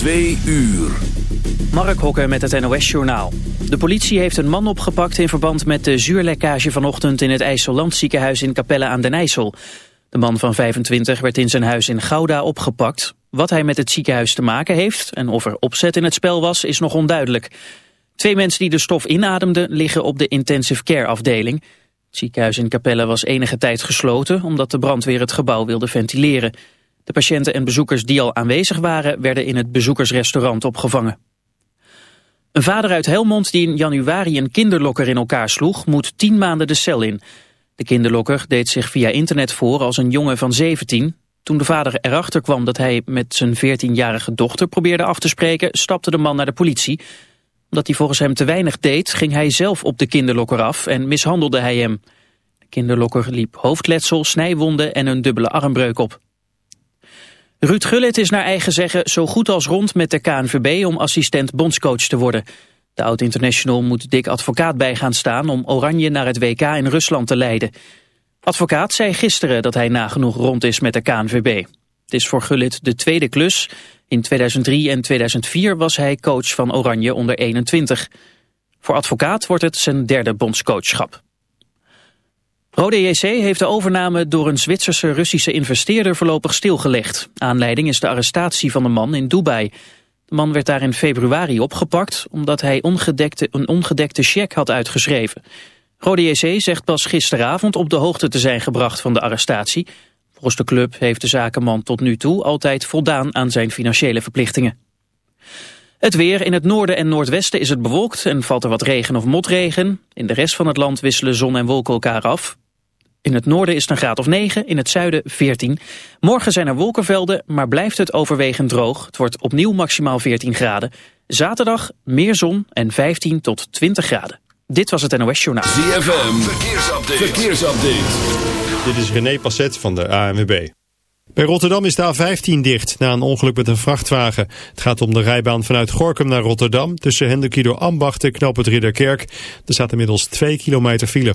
Twee uur. Mark Hokker met het NOS-journaal. De politie heeft een man opgepakt in verband met de zuurlekkage vanochtend in het IJsselland ziekenhuis in Capelle aan den IJssel. De man van 25 werd in zijn huis in Gouda opgepakt. Wat hij met het ziekenhuis te maken heeft en of er opzet in het spel was, is nog onduidelijk. Twee mensen die de stof inademden liggen op de intensive care afdeling. Het ziekenhuis in Capelle was enige tijd gesloten omdat de brandweer het gebouw wilde ventileren. De patiënten en bezoekers die al aanwezig waren werden in het bezoekersrestaurant opgevangen. Een vader uit Helmond die in januari een kinderlokker in elkaar sloeg moet tien maanden de cel in. De kinderlokker deed zich via internet voor als een jongen van 17. Toen de vader erachter kwam dat hij met zijn 14-jarige dochter probeerde af te spreken, stapte de man naar de politie. Omdat hij volgens hem te weinig deed, ging hij zelf op de kinderlokker af en mishandelde hij hem. De kinderlokker liep hoofdletsel, snijwonden en een dubbele armbreuk op. Ruud Gullit is naar eigen zeggen zo goed als rond met de KNVB om assistent bondscoach te worden. De oud-international moet dik advocaat bij gaan staan om Oranje naar het WK in Rusland te leiden. Advocaat zei gisteren dat hij nagenoeg rond is met de KNVB. Het is voor Gullit de tweede klus. In 2003 en 2004 was hij coach van Oranje onder 21. Voor advocaat wordt het zijn derde bondscoachschap. Rode JC heeft de overname door een Zwitserse Russische investeerder voorlopig stilgelegd. Aanleiding is de arrestatie van de man in Dubai. De man werd daar in februari opgepakt omdat hij ongedekte, een ongedekte cheque had uitgeschreven. Rode JC zegt pas gisteravond op de hoogte te zijn gebracht van de arrestatie. Volgens de club heeft de zakenman tot nu toe altijd voldaan aan zijn financiële verplichtingen. Het weer. In het noorden en noordwesten is het bewolkt en valt er wat regen of motregen. In de rest van het land wisselen zon en wolken elkaar af. In het noorden is het een graad of 9, in het zuiden 14. Morgen zijn er wolkenvelden, maar blijft het overwegend droog. Het wordt opnieuw maximaal 14 graden. Zaterdag meer zon en 15 tot 20 graden. Dit was het NOS Journaal. ZFM, verkeersupdate. verkeersupdate. Dit is René Passet van de ANWB. Bij Rotterdam is de A15 dicht na een ongeluk met een vrachtwagen. Het gaat om de rijbaan vanuit Gorkum naar Rotterdam... tussen Hendekido Ambacht en Knoop het Ridderkerk. Er staat inmiddels 2 kilometer file.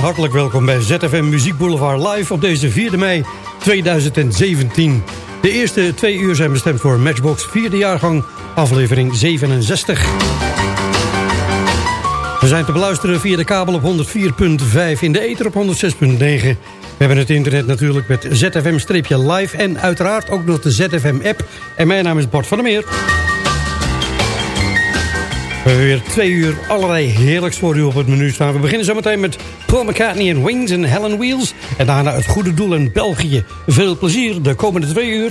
Hartelijk welkom bij ZFM Muziek Boulevard live op deze 4 mei 2017. De eerste twee uur zijn bestemd voor Matchbox vierde jaargang, aflevering 67. We zijn te beluisteren via de kabel op 104.5, in de ether op 106.9. We hebben het internet natuurlijk met ZFM-live en uiteraard ook nog de ZFM-app. En mijn naam is Bart van der Meer. We hebben weer twee uur allerlei heerlijks voor u op het menu staan. We beginnen zometeen met Paul McCartney en Wings en Helen Wheels. En daarna het goede doel in België. Veel plezier de komende twee uur.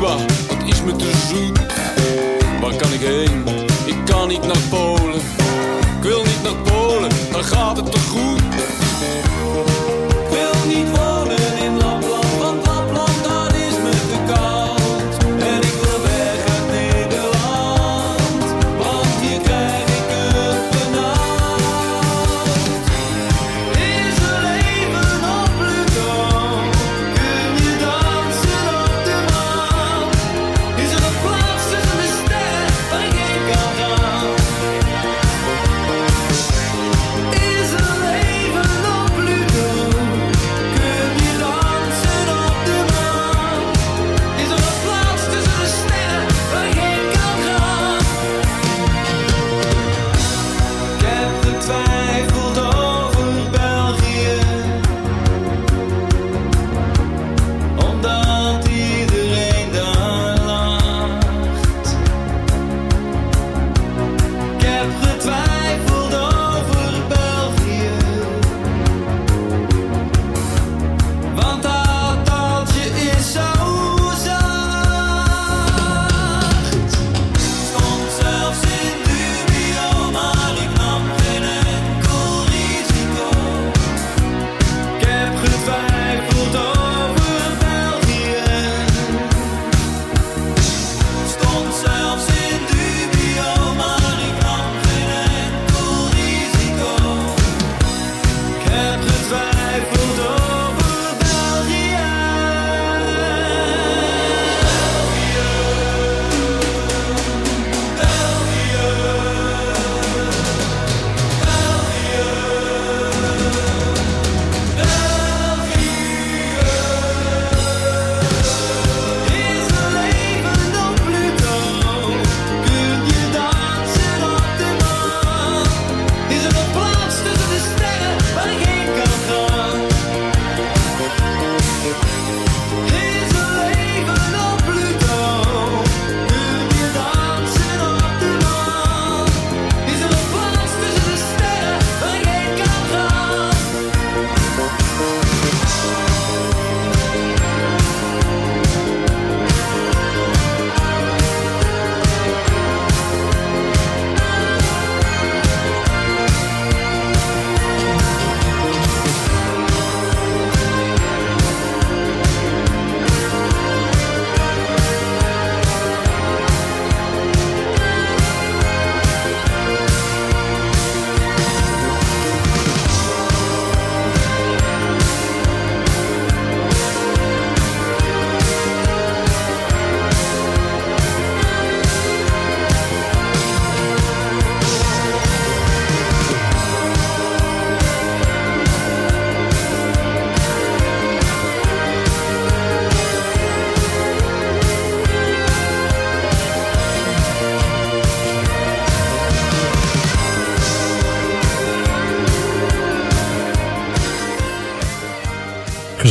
Wat is me te zoet. Waar kan ik heen? Ik kan niet naar Polen. Ik wil niet naar Polen, Dan gaat het te goed.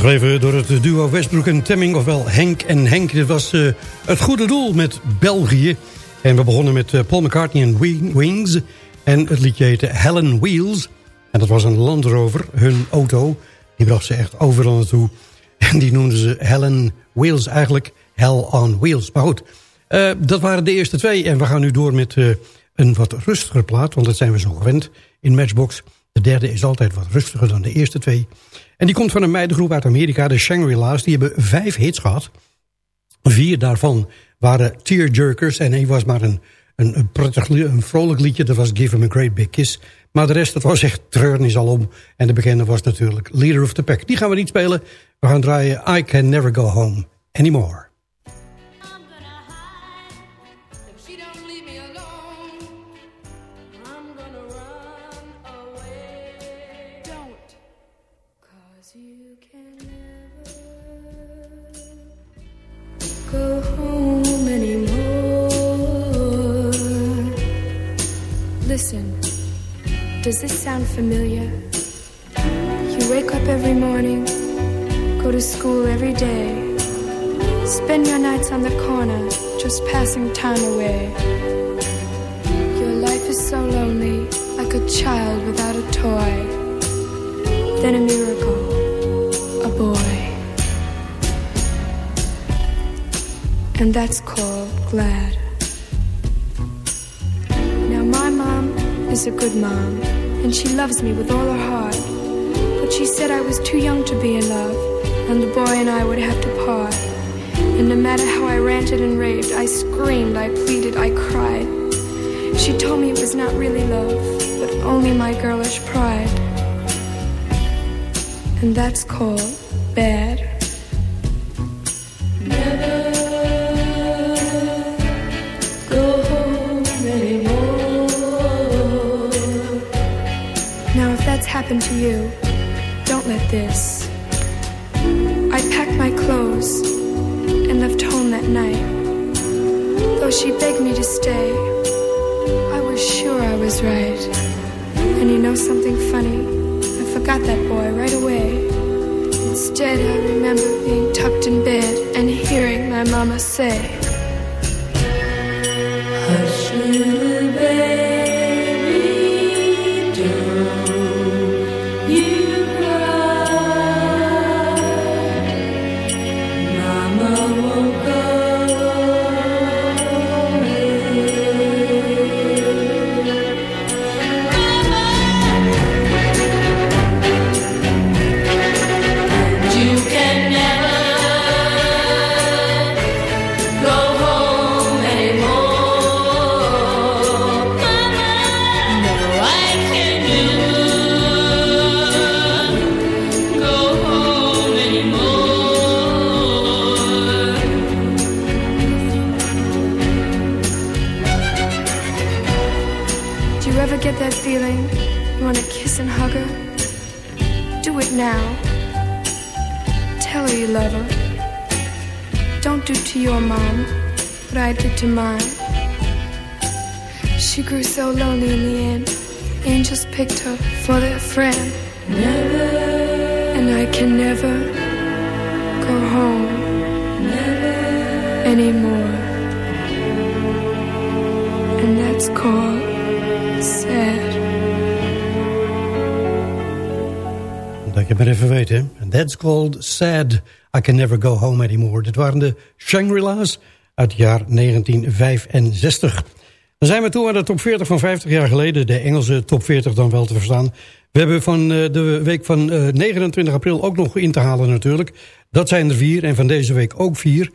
Even door het duo Westbroek en Temming, ofwel Henk en Henk. Dit was eh, het goede doel met België. En we begonnen met eh, Paul McCartney en Wings. En het liedje heette Helen Wheels. En dat was een Land Rover, hun auto. Die bracht ze echt overal naartoe. En die noemden ze Helen Wheels eigenlijk. Hell on Wheels. Maar goed, eh, dat waren de eerste twee. En we gaan nu door met een wat rustiger plaat. Want dat zijn we zo gewend in Matchbox. De derde is altijd wat rustiger dan de eerste twee. En die komt van een meidengroep uit Amerika, de Shangri-La's. Die hebben vijf hits gehad. Vier daarvan waren tearjerkers. En één was maar een, een, een, prettig, een vrolijk liedje. Dat was Give Him a Great Big Kiss. Maar de rest, dat was echt treurnis alom. En de bekende was natuurlijk Leader of the Pack. Die gaan we niet spelen. We gaan draaien I Can Never Go Home Anymore. Listen, does this sound familiar? You wake up every morning, go to school every day. Spend your nights on the corner, just passing time away. Your life is so lonely, like a child without a toy. Then a miracle, a boy. And that's called glad. Is a good mom, and she loves me with all her heart. But she said I was too young to be in love, and the boy and I would have to part. And no matter how I ranted and raved, I screamed, I pleaded, I cried. She told me it was not really love, but only my girlish pride. And that's called bad. Happened to you, don't let this. I packed my clothes and left home that night. Though she begged me to stay, I was sure I was right. And you know something funny? I forgot that boy right away. Instead, I remember being tucked in bed and hearing my mama say, lonely in the end. Angels picked her for their friend. Never. And I can never go home. Never. Anymore. And that's called sad. Dat je maar even weet, hè. And that's called Sad. I Can Never Go Home Anymore. Dit waren de Shangri-La's uit het jaar 1965. Dan zijn we toe aan de top 40 van 50 jaar geleden. De Engelse top 40 dan wel te verstaan. We hebben van eh, de week van eh, 29 april ook nog in te halen natuurlijk. Dat zijn er vier en van deze week ook vier.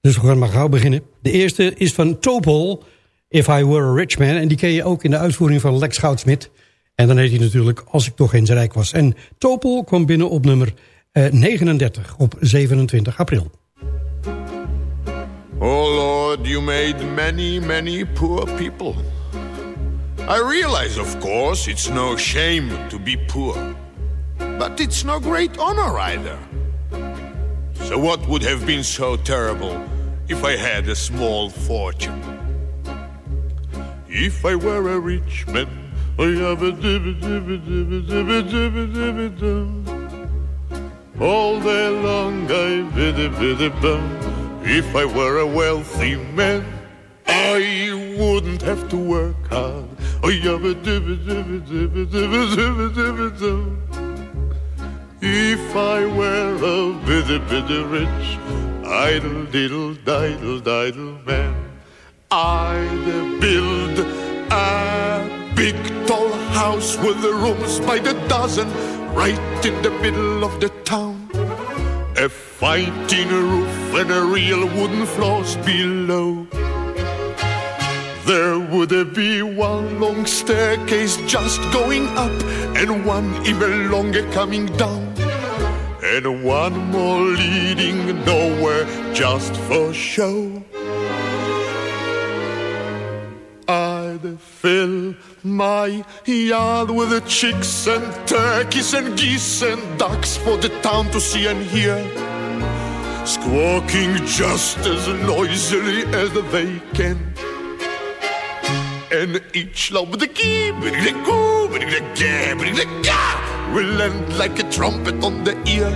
Dus we gaan maar gauw beginnen. De eerste is van Topol, If I Were a Rich Man. En die ken je ook in de uitvoering van Lex Goudsmit. En dan heet hij natuurlijk Als ik toch eens rijk was. En Topol kwam binnen op nummer eh, 39 op 27 april. Oh Lord, you made many, many poor people. I realize, of course, it's no shame to be poor. But it's no great honor either. So what would have been so terrible if I had a small fortune? If I were a rich man, I have a dibba dibba dibba dibba dibba dibba dum. All day long I biddy biddy bum. If I were a wealthy man, I wouldn't have to work hard. Oh. If I were a bitty bitty rich, idle diddle diddle diddle man, I'd build a big tall house with the rooms by the dozen, right in the middle of the town. A fine tin roof and a real wooden floors below. There would be one long staircase just going up, and one even longer coming down, and one more leading nowhere just for show. I'd fill my yard with the chicks and turkeys and geese and ducks for the town to see and hear, squawking just as noisily as they can. And each love the key, the goo, the ga, the ga, will end like a trumpet on the ear,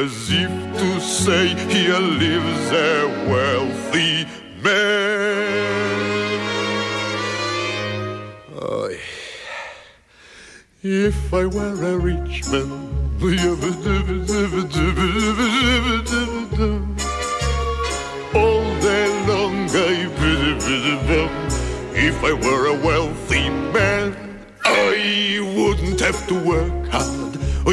as if to say, here lives a wealthy man. Oy. If I were a rich man, all day long I. If I were a wealthy man, I wouldn't have to work hard. Oh.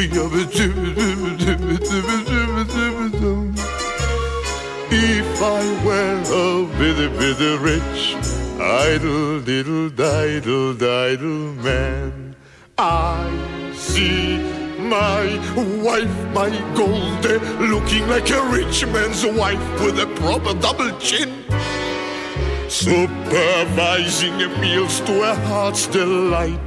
If I were a bitty bitty rich, idle diddle diddle diddle man, I see my wife, my Golde, looking like a rich man's wife with a proper double chin. Supervising meals to her heart's delight.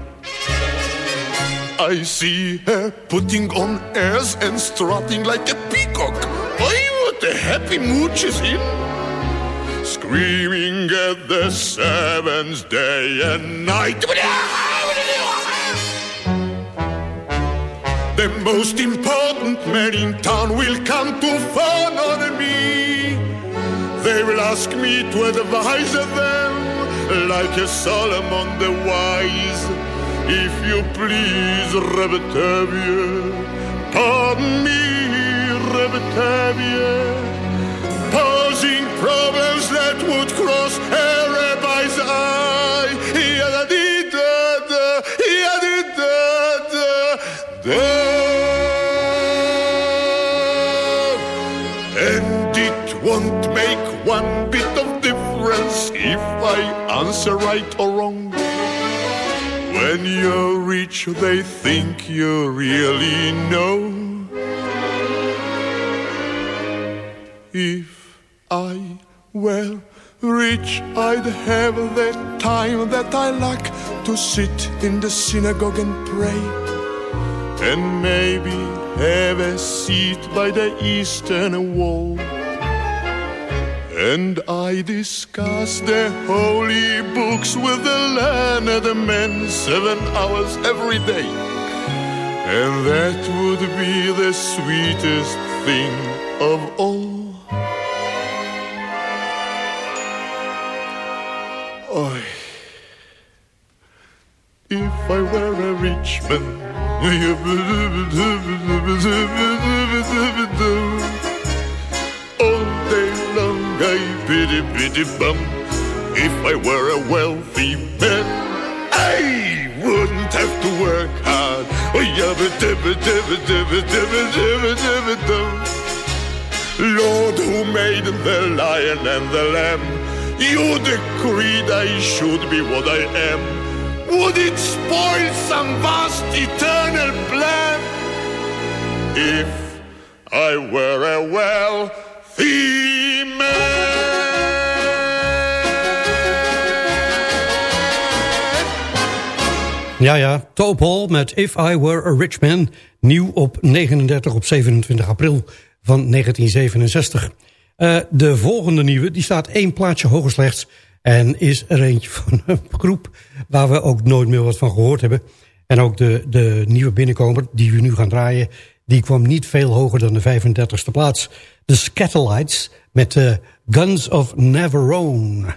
I see her putting on airs and strutting like a peacock. Oh, what a happy mood she's in. Screaming at the seventh day and night. The most important man in town will come to fawn on me. They will ask me to advise them like a Solomon the wise. If you please, Reb Tevye, pardon me, Reb Tevye, posing problems that would cross rabbi's eye. And it won't make one bit of difference if I answer right or wrong. When you're rich, they think you really know. If I were rich, I'd have the time that I lack to sit in the synagogue and pray. And maybe have a seat by the eastern wall. And I discuss the holy books with the learned men seven hours every day. And that would be the sweetest thing of all. A all day long I biddy biddy bum. If I were a wealthy man, I wouldn't have to work hard. Oh, yabba dibba dibba dibba dibba dibba dibba dum. Lord, who made the lion and the lamb, you decreed I should be what I am. Would it spoil some vast eternal plan if I were a wealthy man? Ja, ja, Topol met If I Were a Rich Man. Nieuw op 39 op 27 april van 1967. Eh, de volgende nieuwe, die staat één plaatje hoger slechts... en is er eentje van een groep waar we ook nooit meer wat van gehoord hebben. En ook de, de nieuwe binnenkomer die we nu gaan draaien... die kwam niet veel hoger dan de 35e plaats. De Scatterlights met de Guns of Navarone.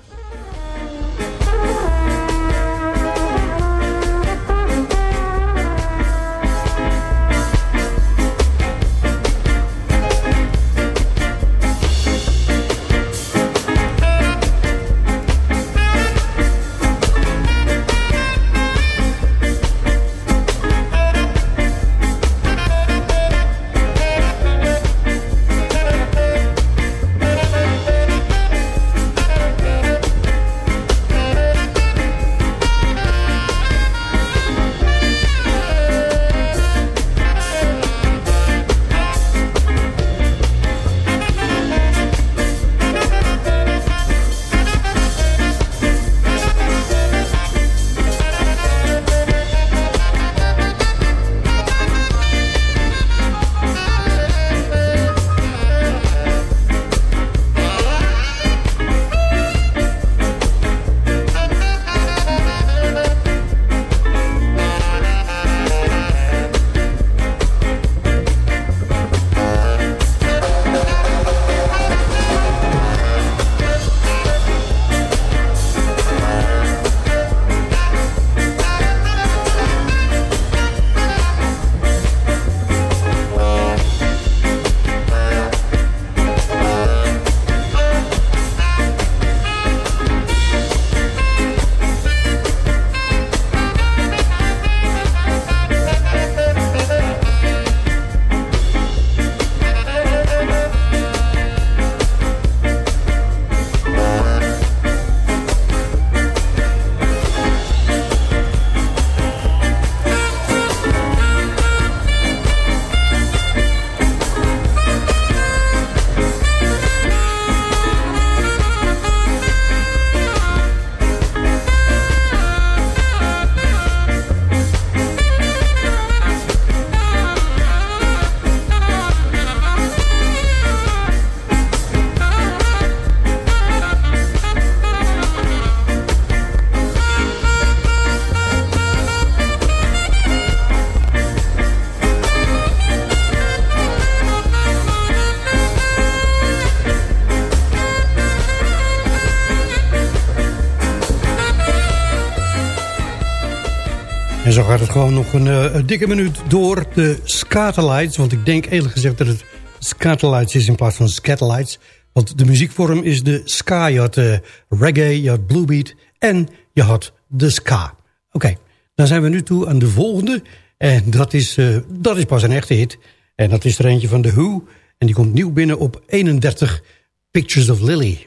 Gaat het gewoon nog een, eh, een dikke minuut door de Scatterlights. Want ik denk eerlijk gezegd dat het Scatterlights is in plaats van Scatterlights. Want de muziekvorm is de ska. Je had eh, reggae, je had bluebeat en je had de ska. Oké, dan zijn we nu toe aan de volgende. En dat is, eh, dat is pas een echte hit. En dat is er eentje van The Who. En die komt nieuw binnen op 31 Pictures of Lily.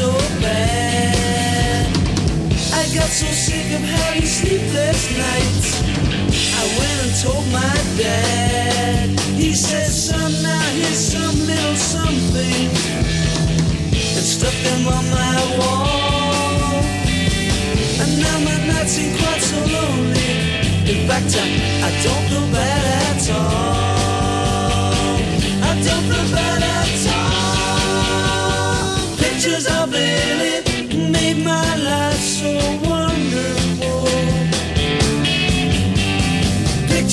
So bad. I got so sick of having sleepless nights. I went and told my dad. He said, son, now here's some little something. And stuck them on my wall. And now my nights seem quite so lonely. In fact, I, I don't feel bad at all. I don't feel bad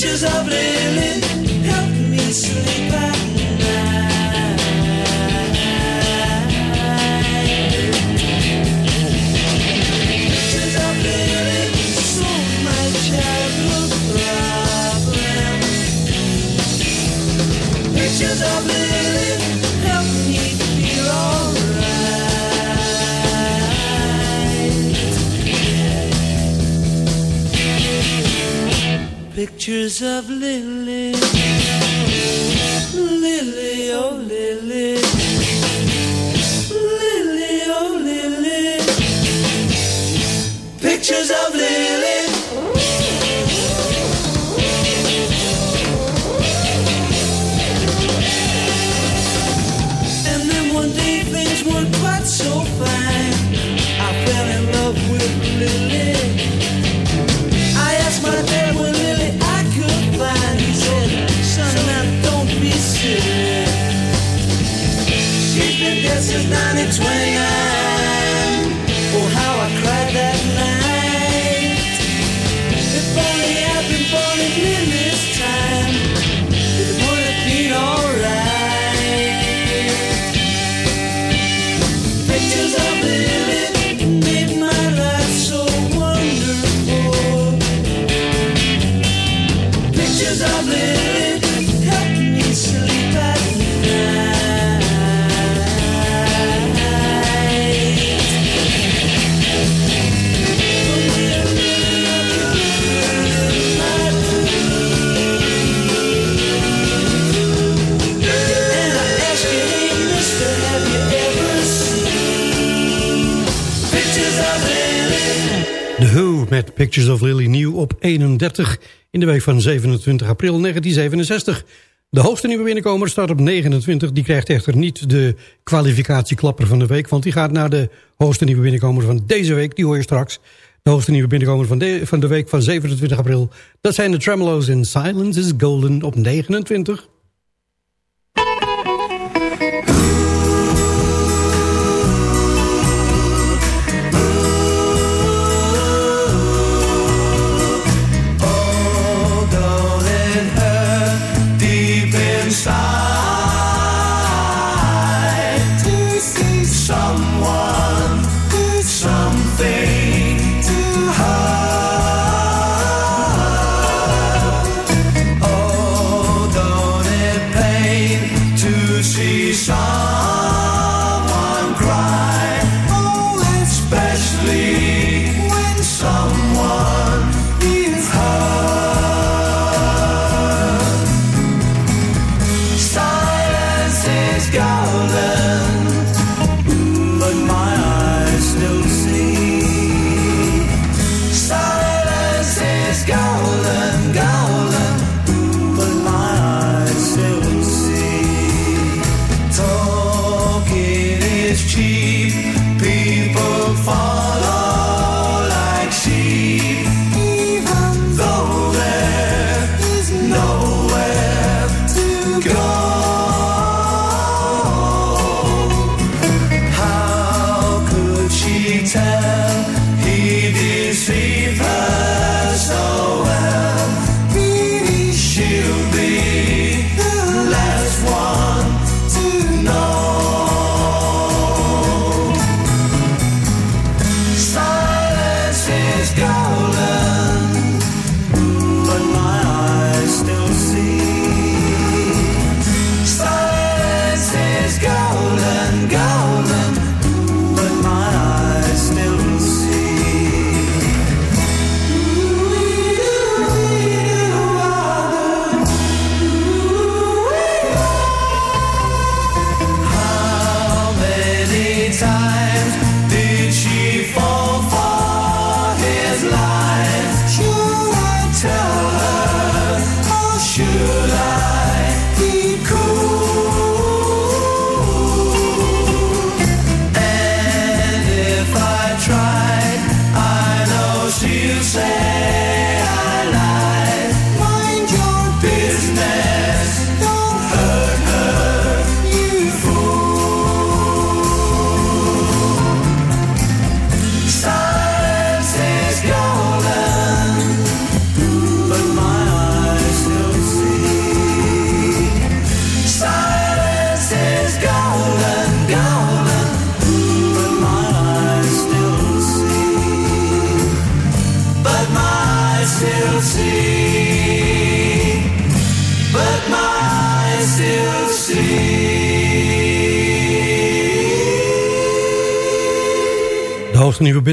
Pictures of Lily help me sleep at night. Pictures of Lily solved my childhood problem. Pictures of Lily Pictures of Lily, Lily, Pictures of Lily nieuw op 31 in de week van 27 april 1967. De hoogste nieuwe binnenkomer staat op 29. Die krijgt echter niet de kwalificatieklapper van de week... want die gaat naar de hoogste nieuwe binnenkomer van deze week. Die hoor je straks. De hoogste nieuwe binnenkomer van de, van de week van 27 april. Dat zijn de Tremolo's in Silence is Golden op 29.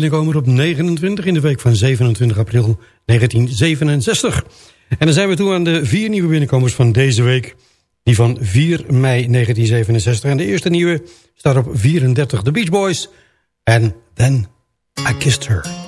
binnenkomer op 29 in de week van 27 april 1967. En dan zijn we toe aan de vier nieuwe binnenkomers van deze week. Die van 4 mei 1967. En de eerste nieuwe staat op 34, The Beach Boys. En Then I Kissed Her.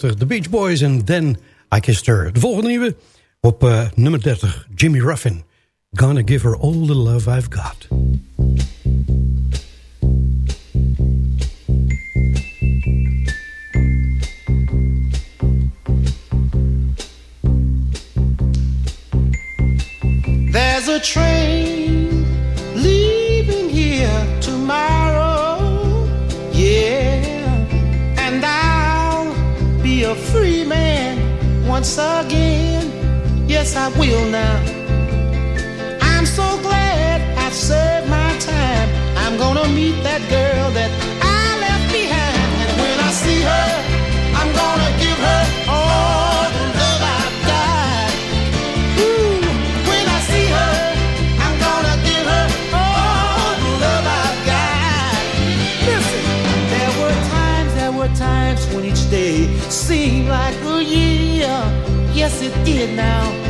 De The Beach Boys en Then I Kissed Her. De volgende nieuwe op eh, nummer 30 Jimmy Ruffin. Gonna give her all the love I've got. There's a train yes, I will now. I'm so glad I served my time. I'm gonna meet that girl that I left behind. And when I see her, I'm gonna give her all the love I've got. Ooh, when I see her, I'm gonna give her all the love I've got. Listen, there were times, there were times when each day seemed like a year. Yes, it did now.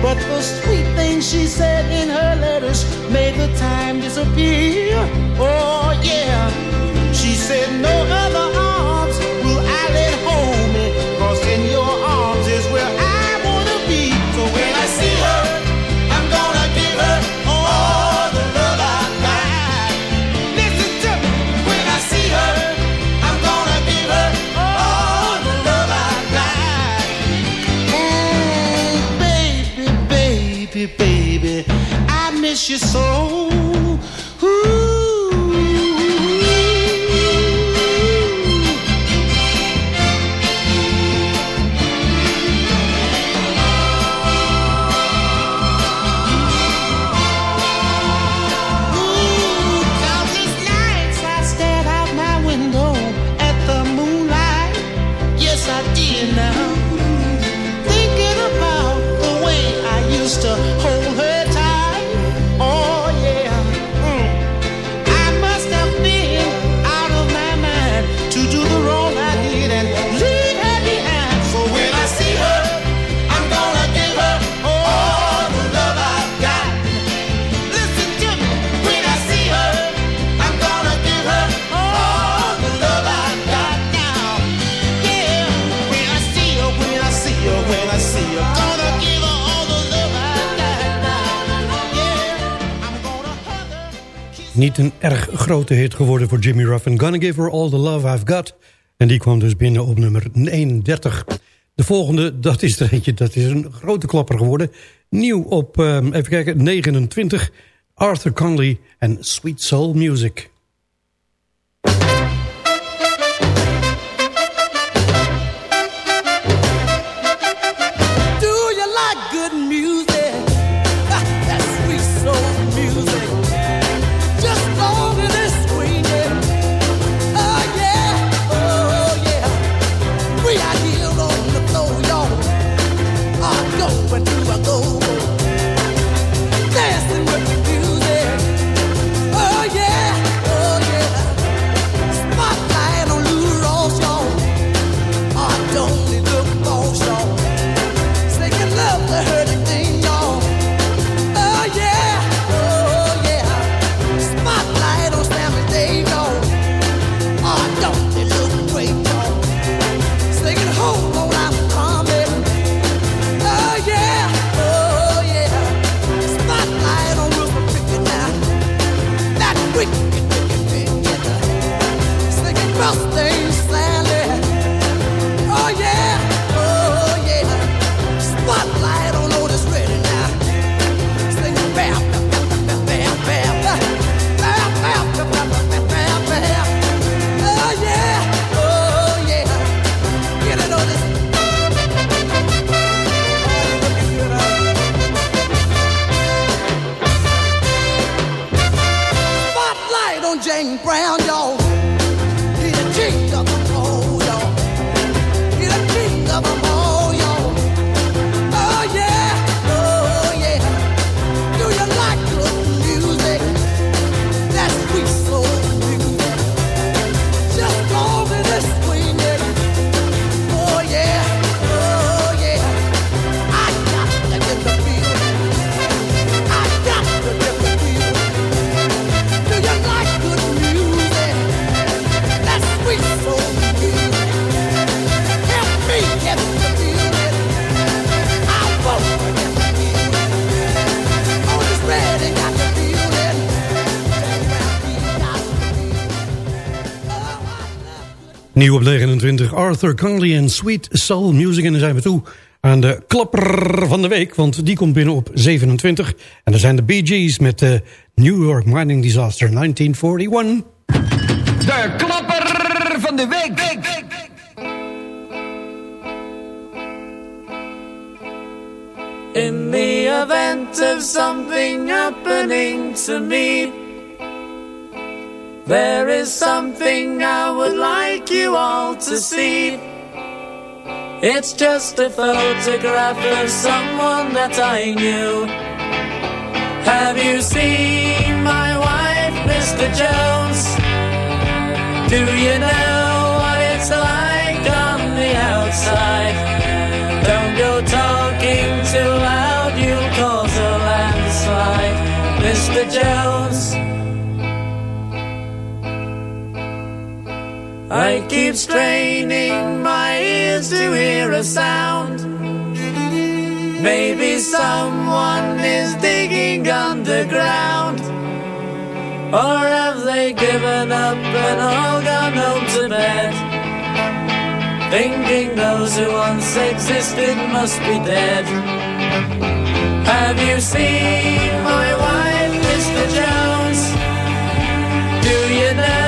But the sweet things she said in her letters made the time disappear. Oh, yeah. She said, No, uh, so. Niet een erg grote hit geworden voor Jimmy Ruffin. Gonna Give Her All The Love I've Got. En die kwam dus binnen op nummer 31. De volgende, dat is er eentje, dat is een grote klapper geworden. Nieuw op, ehm, even kijken, 29. Arthur Conley en Sweet Soul Music. Arthur Conley en Sweet Soul Music. En dan zijn we toe aan de klapper van de week, want die komt binnen op 27. En dat zijn de Bee Gees met de New York Mining Disaster 1941. De klapper van de week. In the event of something happening to me, there is something I would like you all to see. It's just a photograph of someone that I knew. Have you seen my wife, Mr. Jones? Do you know what it's like on the outside? Don't go talking too loud, you'll cause a landslide, Mr. Jones. I keep straining my ears to hear a sound. Maybe someone is digging underground. Or have they given up and all gone home to bed? Thinking those who once existed must be dead. Have you seen my wife, Mr. Jones? Do you know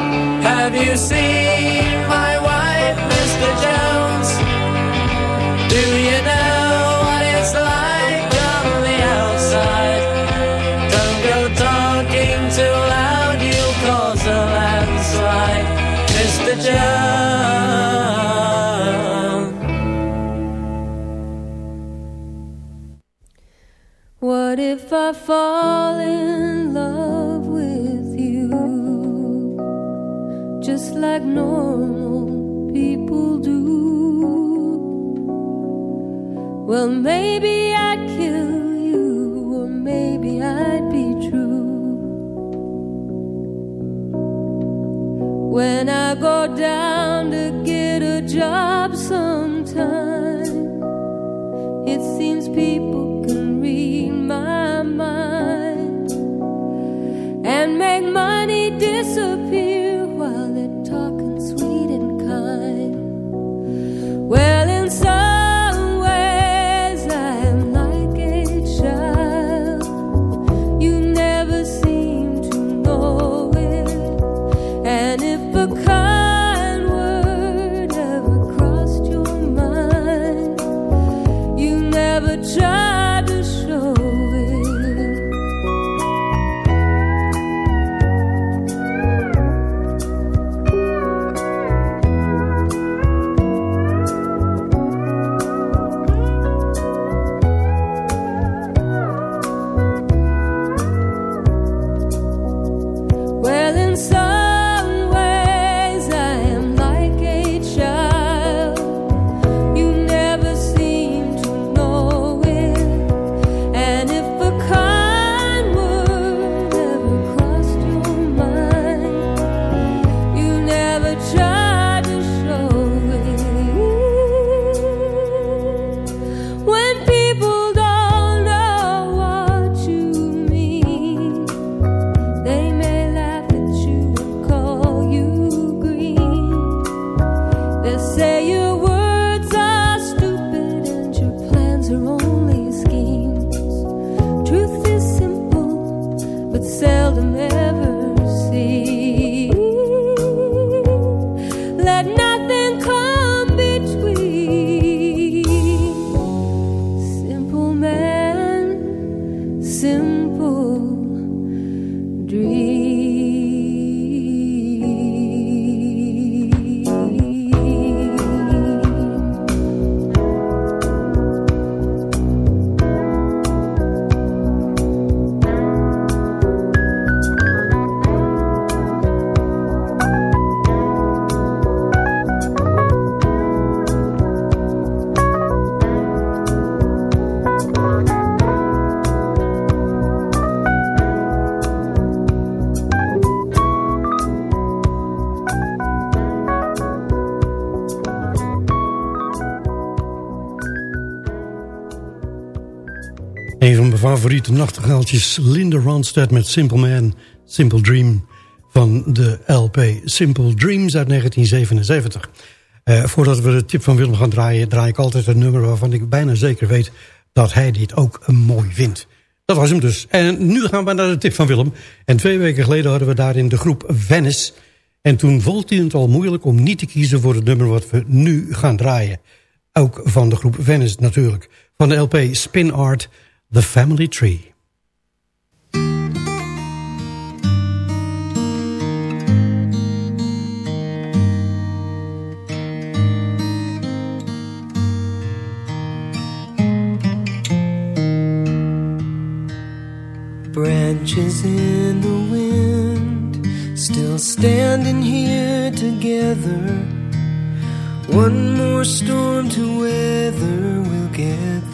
Have you seen my wife, Mr. Jones? Do you know what it's like on the outside? Don't go talking too loud, you'll cause a landslide, Mr. Jones. What if I fall in love Just like normal people do. Well, maybe I'd kill you, or maybe I'd be true. When I go down to get a job sometime, it seems people can read my mind and make money disappear favoriete nachtegaaltjes, Linda Ronstadt met Simple Man, Simple Dream... van de LP Simple Dreams uit 1977. Eh, voordat we de tip van Willem gaan draaien... draai ik altijd een nummer waarvan ik bijna zeker weet... dat hij dit ook mooi vindt. Dat was hem dus. En nu gaan we naar de tip van Willem. En twee weken geleden hadden we daarin de groep Venice. En toen vond hij het al moeilijk om niet te kiezen voor het nummer... wat we nu gaan draaien. Ook van de groep Venice natuurlijk. Van de LP Spin Art... The Family Tree. Branches in the wind, still standing here together. One more storm to weather, we'll get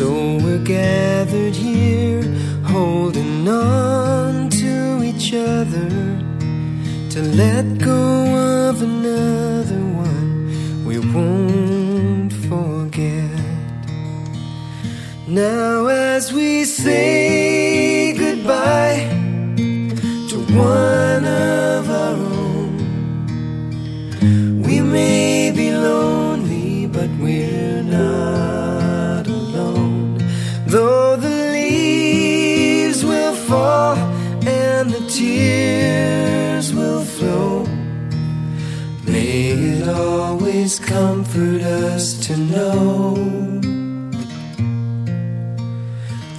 So we're gathered here, holding on to each other to let go of another one we won't forget. Now, as we say goodbye to one comfort us to know.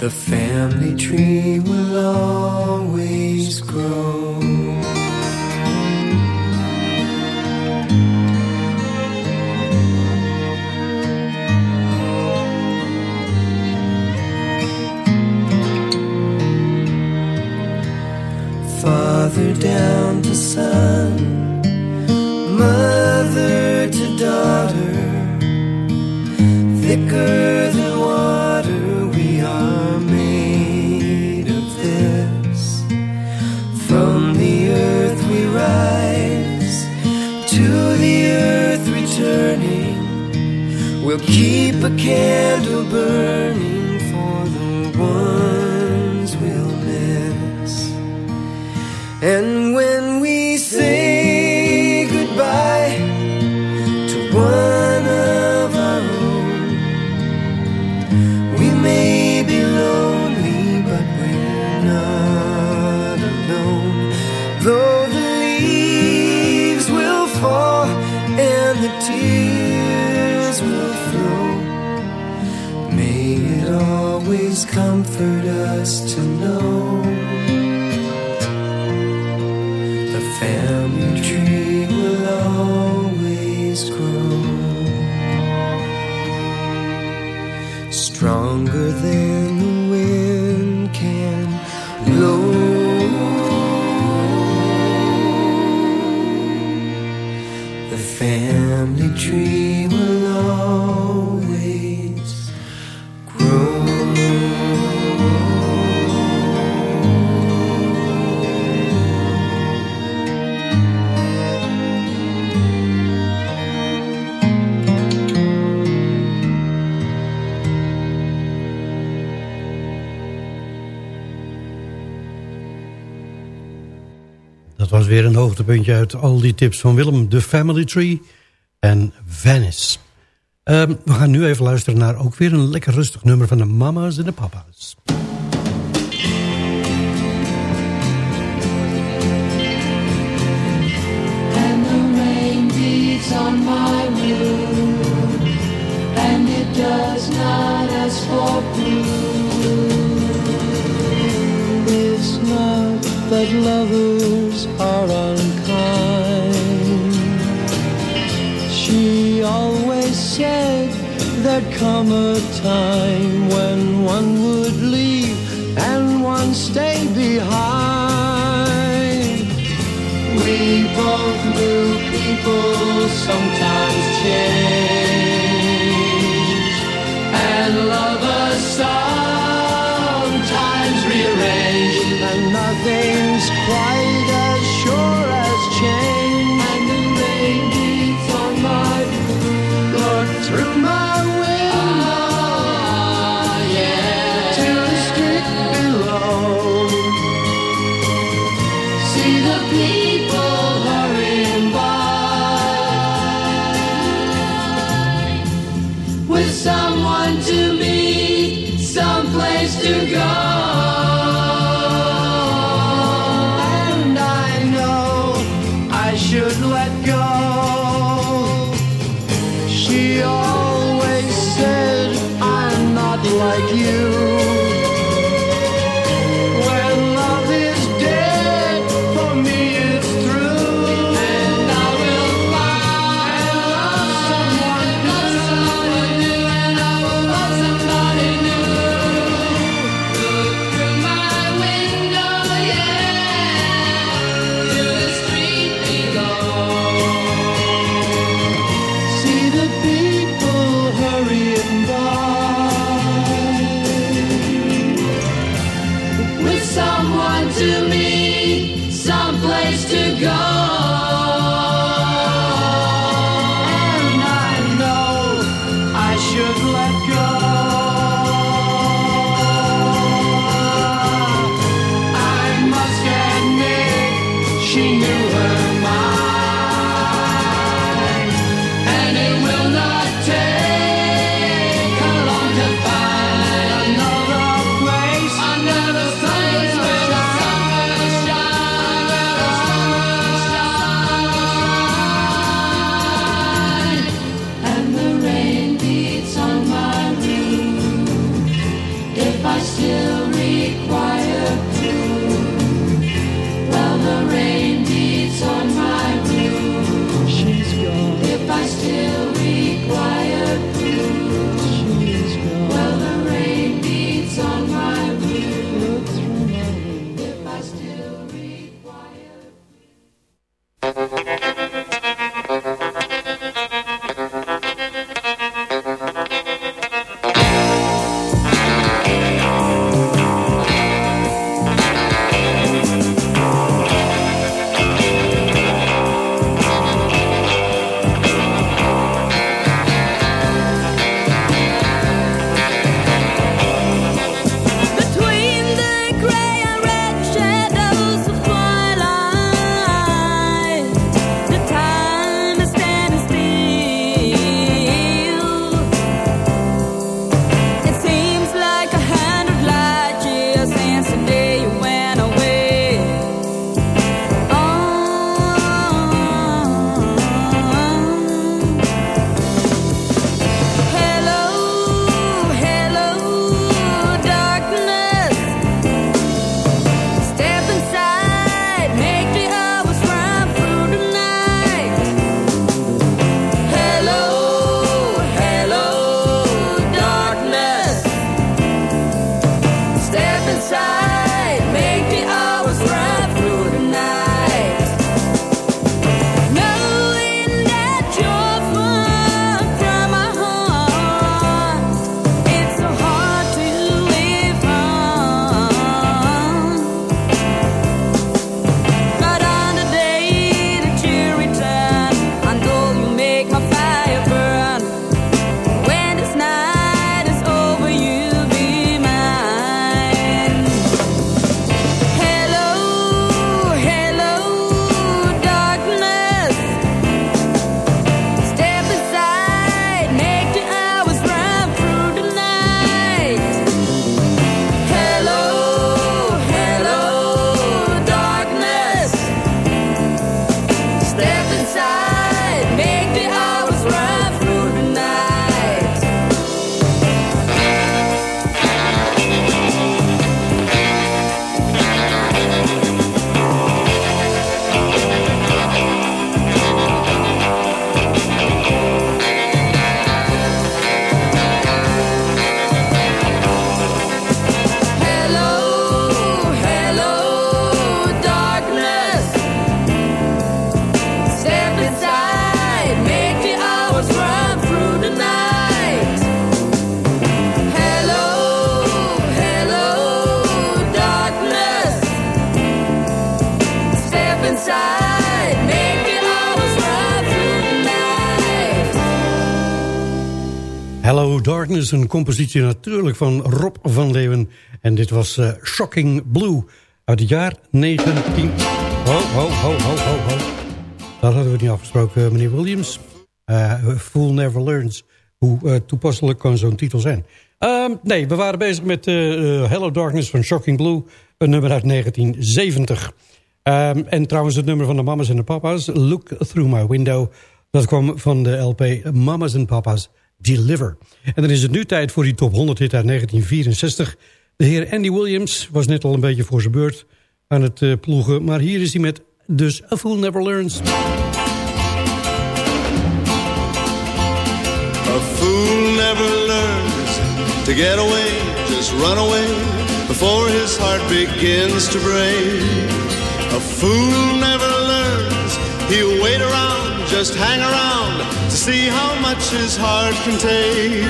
The family tree will always grow. Father down thicker than water, we are made of this. From the earth we rise, to the earth returning. We'll keep a candle burning for the ones we'll miss. And when we say weer een hoogtepuntje uit al die tips van Willem. The Family Tree en Venice. Ehm, we gaan nu even luisteren naar ook weer een lekker rustig nummer van de mama's en de papa's. And it does not ask for that lovers are unkind. She always said there'd come a time when one would leave and one stay behind. We both knew people sometimes change, Een compositie natuurlijk van Rob van Leeuwen. En dit was eh, Shocking Blue uit het jaar 19... Ho, ho, ho, ho, ho, ho. Dat hadden we niet afgesproken, meneer Williams. Eh Fool Never Learns. Hoe eh, toepasselijk kan zo'n titel zijn? Ehm, nee, we waren bezig met eh, eh, Hello Darkness van Shocking Blue. Een nummer uit 1970. Ehm, en trouwens het nummer van de mamas en de papa's. Look Through My Window. Dat kwam van de LP Mamas and Papa's Deliver. En dan is het nu tijd voor die top 100 hit uit 1964. De heer Andy Williams was net al een beetje voor zijn beurt aan het eh, ploegen. Maar hier is hij met dus A Fool Never Learns. A fool never learns to get away, just run away before his heart begins to break. A fool never learns, he'll wait around, just hang around see how much his heart can take.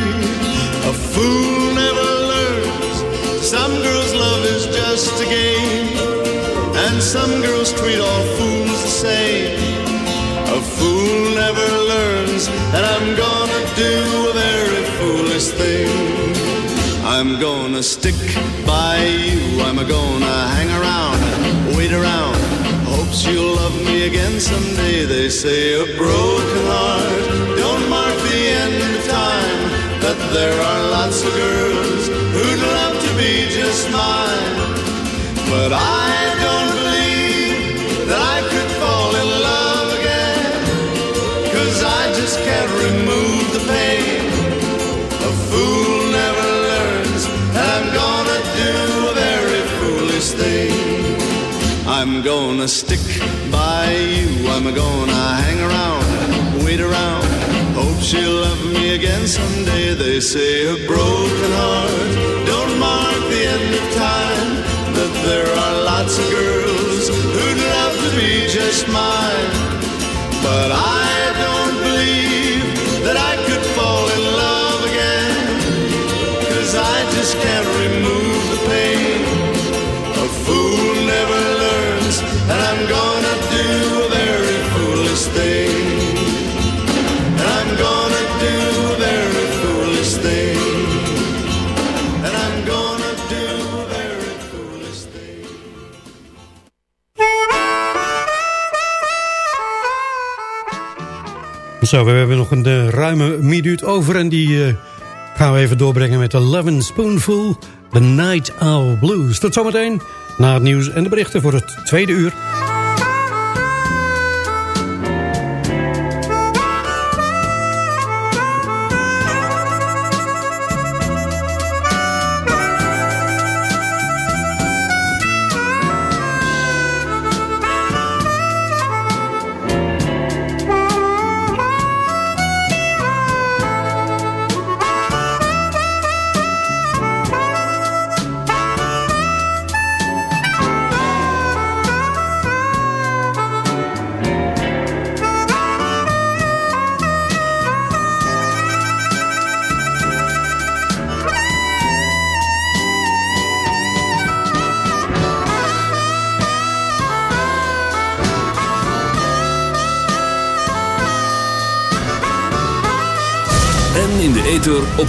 A fool never learns, some girls' love is just a game. And some girls treat all fools the same. A fool never learns, and I'm gonna do a very foolish thing. I'm gonna stick by you, I'm gonna hang around, wait around. Hope she'll love me again someday. They say a broken heart don't mark the end of time. But there are lots of girls who'd love to be just mine. But I I'm gonna stick by you, I'm gonna hang around, wait around. Hope she'll love me again someday. They say a broken heart don't mark the end of time. But there are lots of girls who'd love to be just mine. But I Zo, we hebben nog een eh, ruime minuut over en die eh, gaan we even doorbrengen met de Eleven Spoonful, The Night Owl Blues. Tot zometeen, na het nieuws en de berichten voor het tweede uur.